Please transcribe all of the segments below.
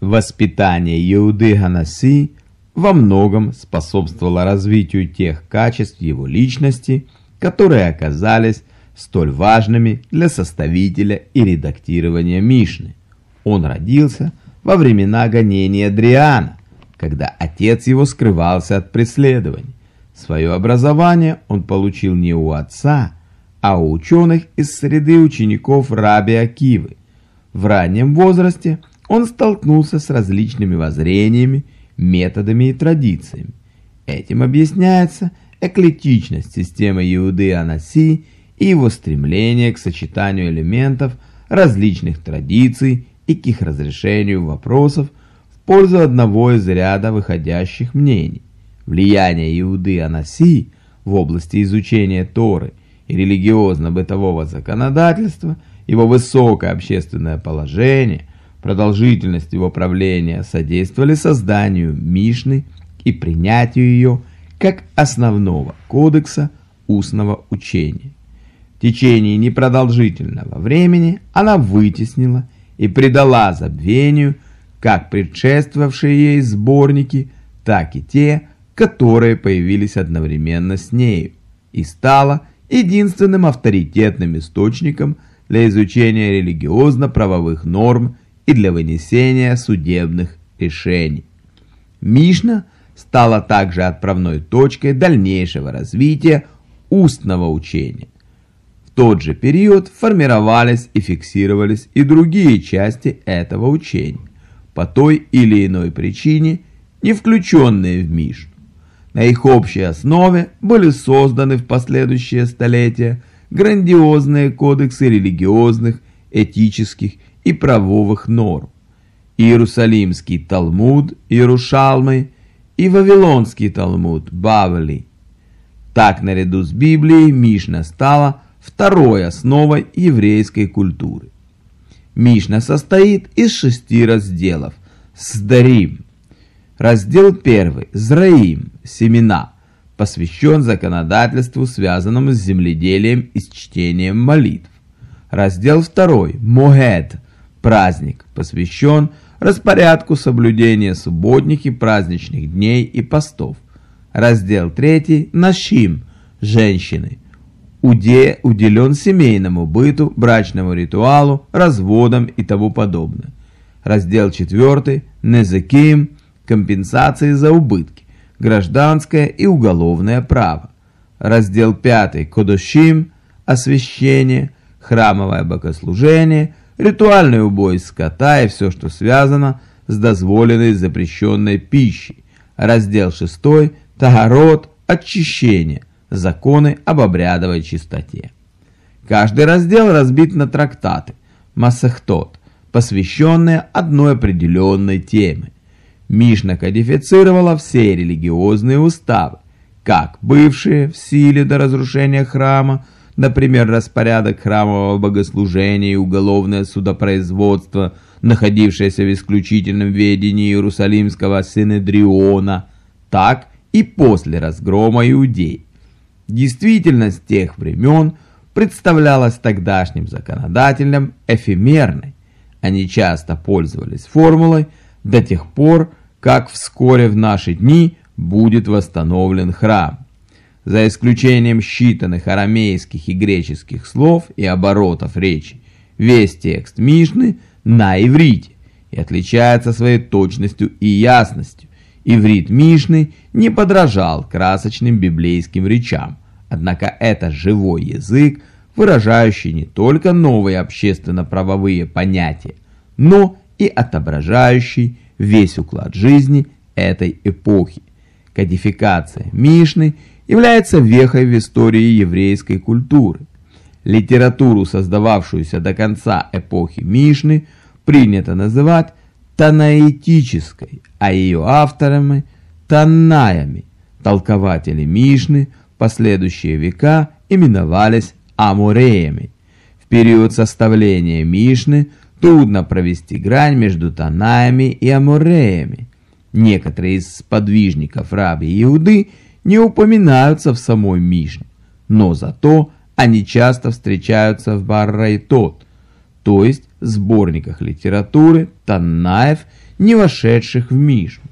Воспитание Иуды Ганаси во многом способствовало развитию тех качеств его личности, которые оказались столь важными для составителя и редактирования Мишны. Он родился во времена гонения Адриана, когда отец его скрывался от преследований. Свое образование он получил не у отца, а у ученых из среды учеников Раби Акивы. В раннем возрасте он столкнулся с различными воззрениями, методами и традициями. Этим объясняется эклектичность системы Иуды Анаси и его стремление к сочетанию элементов различных традиций и к их разрешению вопросов в пользу одного из ряда выходящих мнений. Влияние Иуды Анаси в области изучения Торы и религиозно-бытового законодательства, его высокое общественное положение, продолжительность его правления содействовали созданию Мишны и принятию ее как основного кодекса устного учения. В течение непродолжительного времени она вытеснила и придала забвению как предшествовавшие ей сборники, так и те, которые появились одновременно с нею, и стала единственным авторитетным источником для изучения религиозно-правовых норм и для вынесения судебных решений. Мишна стала также отправной точкой дальнейшего развития устного учения. В тот же период формировались и фиксировались и другие части этого учения, по той или иной причине не включенные в Мишну. На их общей основе были созданы в последующие столетия грандиозные кодексы религиозных, этических и правовых норм. Иерусалимский Талмуд Иерушалмы и Вавилонский Талмуд Бавли. Так, наряду с Библией, Мишна стала второй основой еврейской культуры. Мишна состоит из шести разделов. Сдарим, Раздел 1. Зраим. Семена. Посвящен законодательству, связанному с земледелием и с чтением молитв. Раздел 2. Могед. Праздник. Посвящен распорядку соблюдения субботних и праздничных дней и постов. Раздел 3. Нашим. Женщины. Уде уделен семейному быту, брачному ритуалу, разводам и тому подобное. Раздел 4. Незаким компенсации за убытки, гражданское и уголовное право. Раздел 5 Кодошим, освящение, храмовое богослужение, ритуальный убой скота и все, что связано с дозволенной запрещенной пищей. Раздел 6 Тагарот, очищение, законы об обрядовой чистоте. Каждый раздел разбит на трактаты, масахтот, посвященные одной определенной теме. Мишна кодифицировала все религиозные уставы, как бывшие в силе до разрушения храма, например, распорядок храмового богослужения и уголовное судопроизводство, находившееся в исключительном ведении Иерусалимского Синедриона, так и после разгрома иудей. Действительность тех времен представлялась тогдашним законодателям эфемерной. Они часто пользовались формулой до тех пор, как вскоре в наши дни будет восстановлен храм. За исключением считанных арамейских и греческих слов и оборотов речи, весь текст Мишны на иврите и отличается своей точностью и ясностью. Иврит Мишны не подражал красочным библейским речам, однако это живой язык, выражающий не только новые общественно-правовые понятия, но и отображающий весь уклад жизни этой эпохи. Кодификация Мишны является вехой в истории еврейской культуры. Литературу, создававшуюся до конца эпохи Мишны, принято называть танаитической, а ее авторами – таннаями. Толкователи Мишны последующие века именовались амуреями. В период составления Мишны Трудно провести грань между Танаями и Амуреями. Некоторые из подвижников раби Иуды не упоминаются в самой Мишне, но зато они часто встречаются в Баррайтот, то есть сборниках литературы Таннаев, не вошедших в Мишну.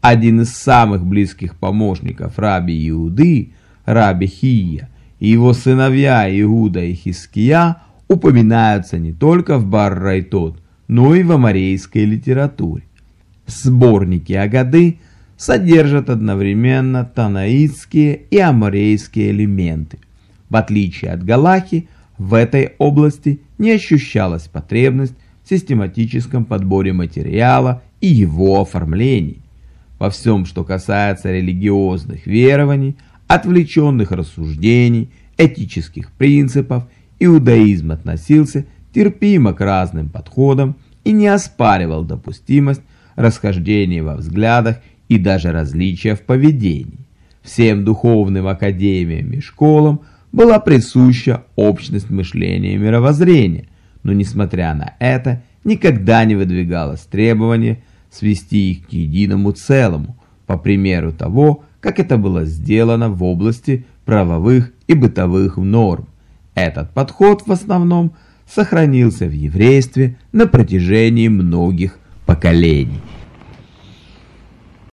Один из самых близких помощников раби Иуды, раби Хия, и его сыновья Иуда и Хиския упоминаются не только в Бар-Райтот, но и в амарейской литературе. Сборники Агады содержат одновременно танаитские и амарейские элементы. В отличие от Галахи, в этой области не ощущалась потребность в систематическом подборе материала и его оформлении. Во всем, что касается религиозных верований, отвлеченных рассуждений, этических принципов, иудаизм относился терпимо к разным подходам и не оспаривал допустимость расхождений во взглядах и даже различия в поведении. Всем духовным академиям и школам была присуща общность мышления и мировоззрения, но несмотря на это, никогда не выдвигалось требование свести их к единому целому, по примеру того, как это было сделано в области правовых и бытовых норм. Этот подход в основном сохранился в еврействе на протяжении многих поколений.